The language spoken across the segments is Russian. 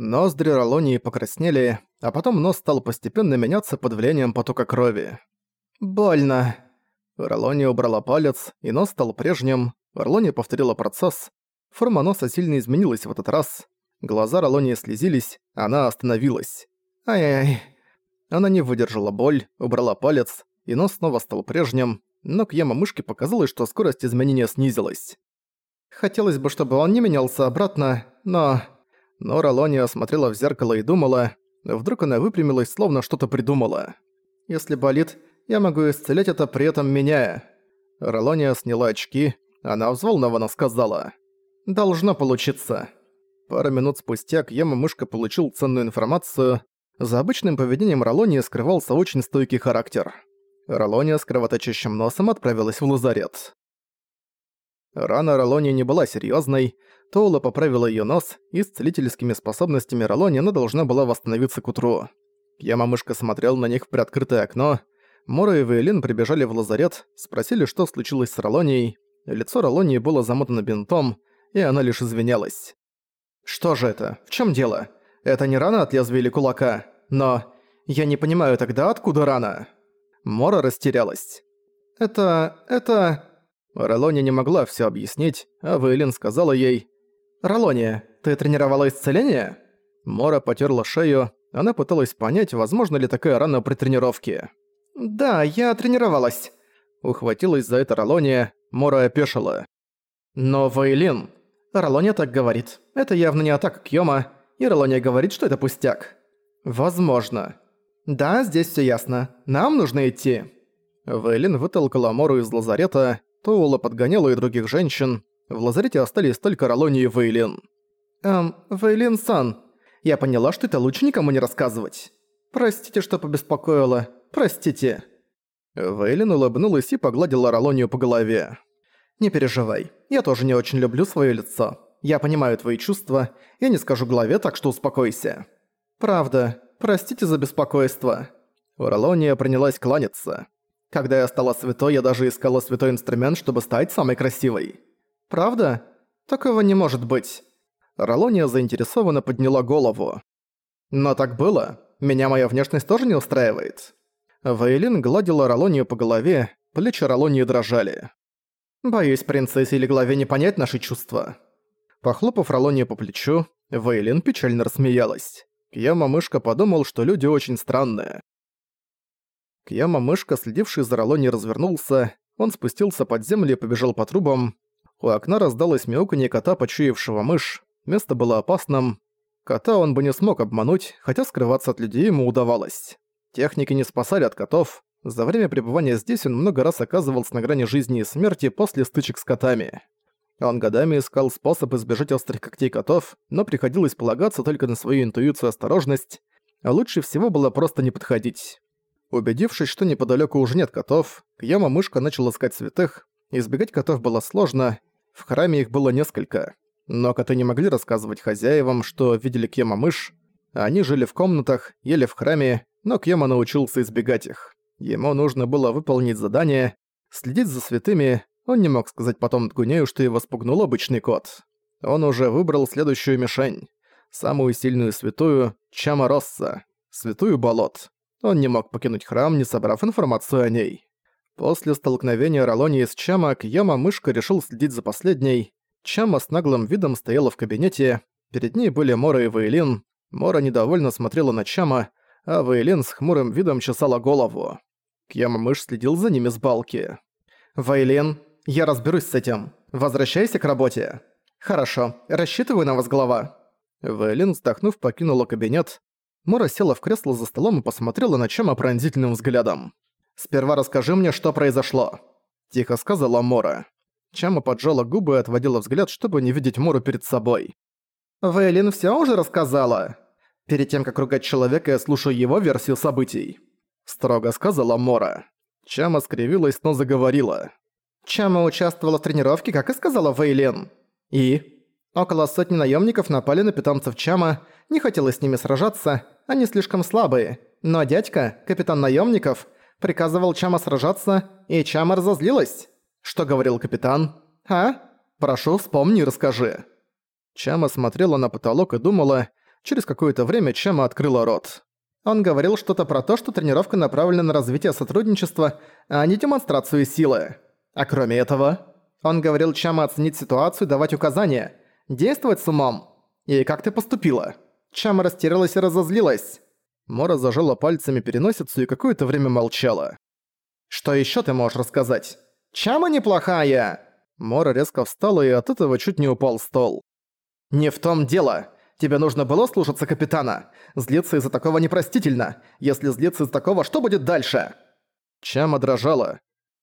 Ноздри Ролонии покраснели, а потом нос стал постепенно меняться под влиянием потока крови. «Больно». Ролония убрала палец, и нос стал прежним. Ролония повторила процесс. Форма носа сильно изменилась в этот раз. Глаза Ролонии слезились, она остановилась. «Ай-яй-яй». Она не выдержала боль, убрала палец, и нос снова стал прежним, но к мышки показалось, что скорость изменения снизилась. Хотелось бы, чтобы он не менялся обратно, но... Но Ролония смотрела в зеркало и думала... Вдруг она выпрямилась, словно что-то придумала. «Если болит, я могу исцелять это при этом меняя». Ролония сняла очки, она взволнованно сказала. «Должно получиться». Пару минут спустя Кьяма-мышка получил ценную информацию. За обычным поведением Ролония скрывался очень стойкий характер. Ролония с кровоточащим носом отправилась в лазарет. Рана Ролони не была серьезной. Тоула поправила ее нос, и с целительскими способностями Ролони она должна была восстановиться к утру. Яма-мышка смотрел на них в приоткрытое окно. Мора и Вейлин прибежали в лазарет, спросили, что случилось с Ролонией. Лицо Ролонии было замотано бинтом, и она лишь извинялась. «Что же это? В чем дело? Это не рана от лезвия или кулака? Но... Я не понимаю тогда, откуда рана?» Мора растерялась. «Это... это...» Ролония не могла все объяснить, а Вейлин сказала ей «Ролония, ты тренировала исцеление?» Мора потерла шею, она пыталась понять, возможно ли такая рана при тренировке. «Да, я тренировалась». Ухватилась за это Ролония, Мора опешила. «Но Вейлин...» Ролония так говорит. Это явно не атака Кьёма, и Ролония говорит, что это пустяк. «Возможно». «Да, здесь все ясно. Нам нужно идти». Вейлин вытолкала Мору из лазарета, Тоула подгоняла и других женщин. В лазарете остались только Ролони и Вейлин. «Эм, Вейлин-сан, я поняла, что это лучше никому не рассказывать. Простите, что побеспокоила. Простите». Вейлин улыбнулась и погладила Ролонию по голове. «Не переживай, я тоже не очень люблю своё лицо. Я понимаю твои чувства, я не скажу голове, так что успокойся». «Правда, простите за беспокойство». Ролония принялась кланяться. Когда я стала святой, я даже искала святой инструмент, чтобы стать самой красивой. Правда? Такого не может быть. Ролония заинтересованно подняла голову. Но так было. Меня моя внешность тоже не устраивает. Вейлин гладила Ролонию по голове, плечи Ролонии дрожали. «Боюсь, принцессе или главе не понять наши чувства». Похлопав Ролонию по плечу, Вейлин печально рассмеялась. Кьяма-мышка подумал, что люди очень странные. Кьяма-мышка, следивший за Ролони, развернулся, он спустился под землю и побежал по трубам. У окна раздалось мяуканье кота, почуявшего мышь. Место было опасным. Кота он бы не смог обмануть, хотя скрываться от людей ему удавалось. Техники не спасали от котов. За время пребывания здесь он много раз оказывался на грани жизни и смерти после стычек с котами. Он годами искал способ избежать острых когтей котов, но приходилось полагаться только на свою интуицию и осторожность, а лучше всего было просто не подходить. Убедившись, что неподалеку уже нет котов, Кьяма-мышка начал искать святых. Избегать котов было сложно, в храме их было несколько. Но коты не могли рассказывать хозяевам, что видели Кьяма-мышь. Они жили в комнатах, ели в храме, но Кьяма научился избегать их. Ему нужно было выполнить задание, следить за святыми, он не мог сказать потом Дгунею, что его спугнул обычный кот. Он уже выбрал следующую мишень. Самую сильную святую — Чама Росса, святую болот. Он не мог покинуть храм, не собрав информацию о ней. После столкновения Ролонии с Чама, Кьяма-мышка решил следить за последней. Чама с наглым видом стояла в кабинете, перед ней были Мора и Вейлин. Мора недовольно смотрела на Чама, а Вейлин с хмурым видом чесала голову. Кьяма-мышь следил за ними с балки. «Вейлин, я разберусь с этим. Возвращайся к работе». «Хорошо, рассчитываю на вас, глава». Вейлин, вздохнув, покинула кабинет. Мора села в кресло за столом и посмотрела на Чама пронзительным взглядом. «Сперва расскажи мне, что произошло», – тихо сказала Мора. Чама поджала губы и отводила взгляд, чтобы не видеть Мору перед собой. «Вейлин всё уже рассказала?» «Перед тем, как ругать человека, я слушаю его версию событий», – строго сказала Мора. Чама скривилась, но заговорила. Чама участвовала в тренировке, как и сказала Вейлин. «И?» Около сотни наемников напали на питомцев Чама, не хотелось с ними сражаться, они слишком слабые. Но дядька, капитан наемников, приказывал Чама сражаться, и Чама разозлилась. Что говорил капитан? А? Прошу, вспомни и расскажи. Чама смотрела на потолок и думала, Через какое-то время Чама открыла рот. Он говорил что-то про то, что тренировка направлена на развитие сотрудничества, а не демонстрацию силы. А кроме этого, он говорил Чама оценить ситуацию давать указания, действовать с умом. И как ты поступила? Чама растерялась и разозлилась. Мора зажала пальцами переносицу и какое-то время молчала. «Что ещё ты можешь рассказать? Чама неплохая!» Мора резко встала и от этого чуть не упал стол. «Не в том дело. Тебе нужно было слушаться капитана. Злиться из-за такого непростительно. Если злиться из-за такого, что будет дальше?» Чама дрожала.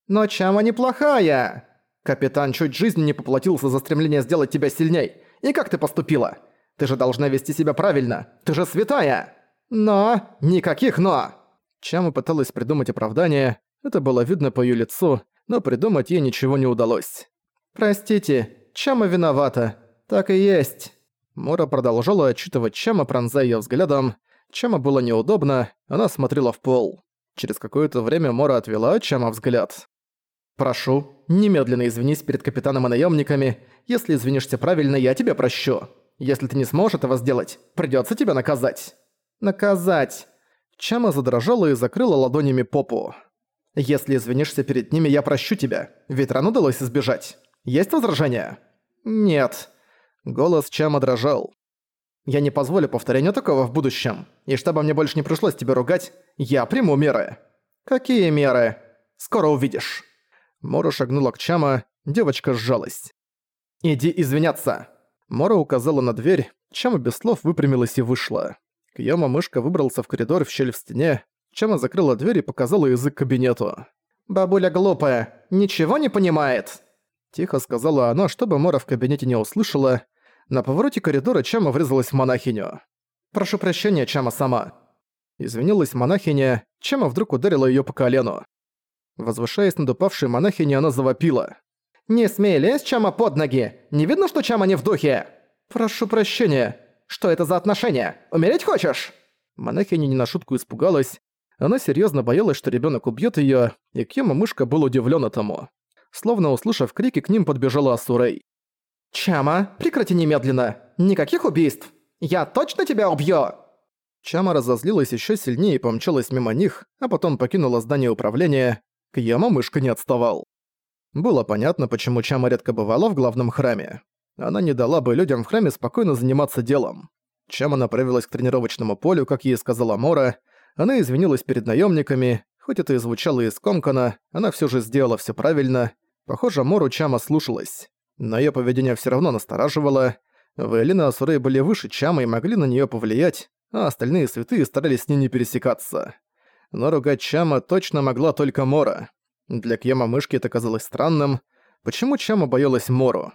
«Но Чама неплохая!» «Капитан чуть жизни не поплатился за стремление сделать тебя сильней. И как ты поступила? Ты же должна вести себя правильно. Ты же святая!» «Но! Никаких «но!» Чама пыталась придумать оправдание. Это было видно по её лицу, но придумать ей ничего не удалось. «Простите, Чама виновата. Так и есть». Мора продолжала отчитывать Чама, пронзая её взглядом. Чама было неудобно, она смотрела в пол. Через какое-то время Мора отвела Чама взгляд. «Прошу, немедленно извинись перед капитаном и наёмниками. Если извинишься правильно, я тебя прощу. Если ты не сможешь этого сделать, придётся тебя наказать». «Наказать!» Чама задрожала и закрыла ладонями попу. «Если извинишься перед ними, я прощу тебя, ведь рано удалось избежать. Есть возражения?» «Нет». Голос Чама дрожал. «Я не позволю повторению такого в будущем. И чтобы мне больше не пришлось тебя ругать, я приму меры». «Какие меры?» «Скоро увидишь». Мора шагнула к Чама, девочка сжалась. «Иди извиняться». Мора указала на дверь, Чама без слов выпрямилась и вышла. Кьяма-мышка выбрался в коридор в щель в стене, Чама закрыла дверь и показала язык кабинету. «Бабуля глупая, ничего не понимает!» Тихо сказала она, чтобы Мора в кабинете не услышала. На повороте коридора Чама врезалась в монахиню. «Прошу прощения, Чама сама». Извинилась монахиня, Чама вдруг ударила её по колену. Возвышаясь над упавшей монахиней, она завопила. «Не смей лезть, Чама, под ноги! Не видно, что Чама не в духе?» «Прошу прощения», что это за отношения? Умереть хочешь?» Монахиня не на шутку испугалась. Она серьезно боялась, что ребенок убьет ее, и Кема-мышка был удивлен этому. Словно услышав крики, к ним подбежала Асурей. «Чама, прекрати немедленно! Никаких убийств! Я точно тебя убью!» Чама разозлилась еще сильнее и помчалась мимо них, а потом покинула здание управления. Кьяма-мышка не отставал. Было понятно, почему Чама редко бывала в главном храме она не дала бы людям в храме спокойно заниматься делом. Чем она направилась к тренировочному полю, как ей сказала Мора, она извинилась перед наемниками, хоть это и звучало из комкана, она все же сделала все правильно. Похоже, Мору Чама слушалась. Но ее поведение все равно настораживало. Вейлин и Асурей были выше Чама и могли на нее повлиять, а остальные святые старались с ней не пересекаться. Но ругать Чама точно могла только Мора. Для Кьяма мышки это казалось странным. Почему Чама боялась Мору?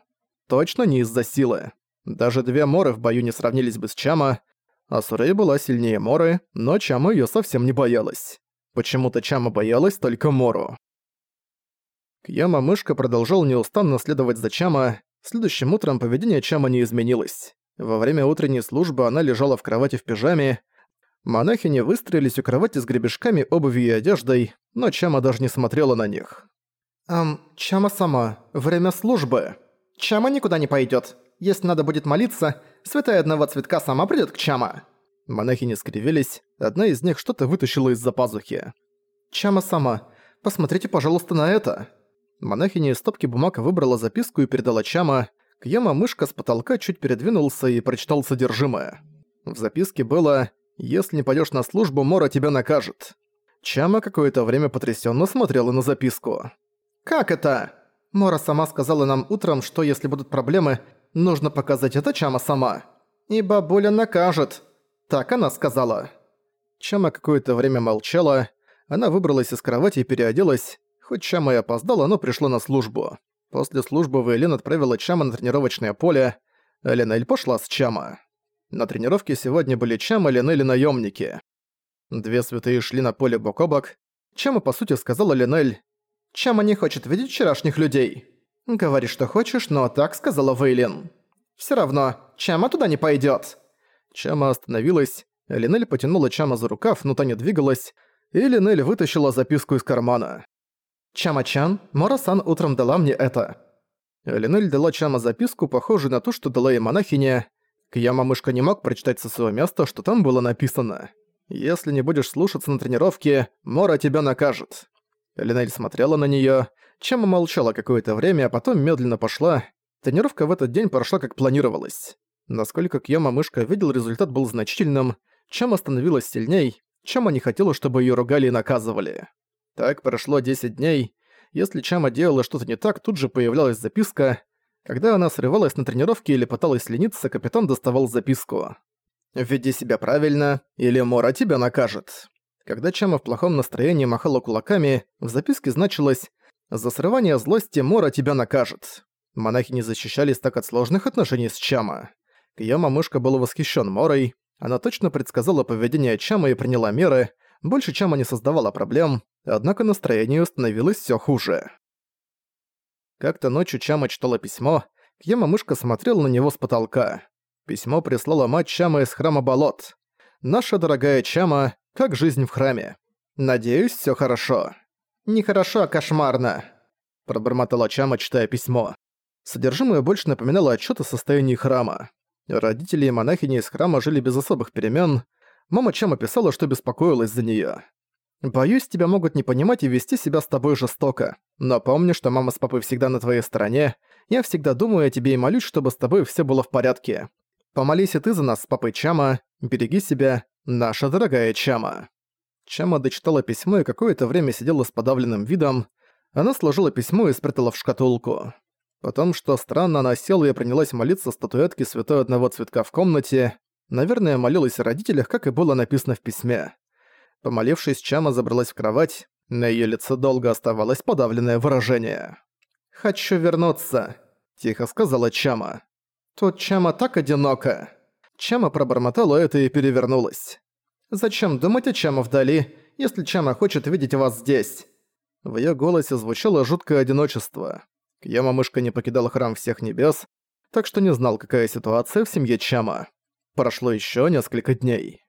Точно не из-за силы. Даже две Моры в бою не сравнились бы с Чама, а Сурей была сильнее Моры, но Чама её совсем не боялась. Почему-то Чама боялась только Мору. Кьяма-мышка продолжал неустанно следовать за Чама. Следующим утром поведение Чама не изменилось. Во время утренней службы она лежала в кровати в пижаме. Монахини выстроились у кровати с гребешками, обувью и одеждой, но Чама даже не смотрела на них. «Ам, Чама сама, время службы», Чама никуда не пойдет. Если надо будет молиться, святая одного цветка сама придет к Чама». Монахи не скривились, одна из них что-то вытащила из-за пазухи. «Чама сама, посмотрите, пожалуйста, на это». Монахиня из стопки бумаг выбрала записку и передала Чама. Кьяма-мышка с потолка чуть передвинулся и прочитал содержимое. В записке было «Если не пойдёшь на службу, Мора тебя накажет». Чама какое-то время потрясённо смотрела на записку. «Как это?» Мора сама сказала нам утром, что если будут проблемы, нужно показать это Чама сама. И бабуля накажет. Так она сказала. Чама какое-то время молчала. Она выбралась из кровати и переоделась. Хоть Чама и опоздала, но пришла на службу. После службы Вейлин отправила Чама на тренировочное поле. Ленель пошла с Чама. На тренировке сегодня были Чама, и наемники. Две святые шли на поле бок о бок. Чама, по сути, сказала Ленель, Чама не хочет видеть вчерашних людей. Говори, что хочешь, но так сказала Вейлин. Все равно, Чама туда не пойдет. Чама остановилась, Линель потянула Чама за рукав, но та не двигалась, и Линель вытащила записку из кармана. «Чама-чан, Мора-сан утром дала мне это». Линель дала Чама записку, похожую на ту, что дала ей монахиня. Кьяма-мышка не мог прочитать со своего места, что там было написано. «Если не будешь слушаться на тренировке, Мора тебя накажет». Линель смотрела на неё, Чама молчала какое-то время, а потом медленно пошла. Тренировка в этот день прошла как планировалось. Насколько Кьяма-мышка видел, результат был значительным, Чама становилась сильней, Чама не хотела, чтобы её ругали и наказывали. Так прошло 10 дней. Если Чама делала что-то не так, тут же появлялась записка. Когда она срывалась на тренировке или пыталась лениться, капитан доставал записку. «Веди себя правильно, или Мора тебя накажет». Когда Чама в плохом настроении махала кулаками, в записке значилось «За срывание злости Мора тебя накажет». Монахи не защищались так от сложных отношений с Чама. Кьяма-мышка был восхищен Морой, она точно предсказала поведение Чама и приняла меры, больше Чама не создавала проблем, однако настроение становилось все хуже. Как-то ночью Чама читала письмо, Кьяма-мышка смотрела на него с потолка. Письмо прислала мать Чама из храма болот. «Наша дорогая Чама, как жизнь в храме? Надеюсь, все хорошо». «Нехорошо, а кошмарно», – пробормотала Чама, читая письмо. Содержимое больше напоминало отчет о состоянии храма. Родители и монахини из храма жили без особых перемен. Мама Чама писала, что беспокоилась за неё. Боюсь, тебя могут не понимать и вести себя с тобой жестоко. Но помни, что мама с папой всегда на твоей стороне. Я всегда думаю о тебе и молюсь, чтобы с тобой все было в порядке. Помолись и ты за нас с папой Чама. Береги себя, наша дорогая Чама». Чама дочитала письмо и какое-то время сидела с подавленным видом. Она сложила письмо и спрятала в шкатулку. Потом, что странно, она села и принялась молиться статуэтке святой одного цветка в комнате. Наверное, молилась о родителях, как и было написано в письме. Помолившись, Чама забралась в кровать. На её лице долго оставалось подавленное выражение. «Хочу вернуться», – тихо сказала Чама. «Тут Чама так одиноко». Чама пробормотала это и перевернулась. «Зачем думать о Чама вдали, если Чама хочет видеть вас здесь?» В её голосе звучало жуткое одиночество. Кьяма-мышка не покидала храм всех небес, так что не знал, какая ситуация в семье Чама. Прошло ещё несколько дней.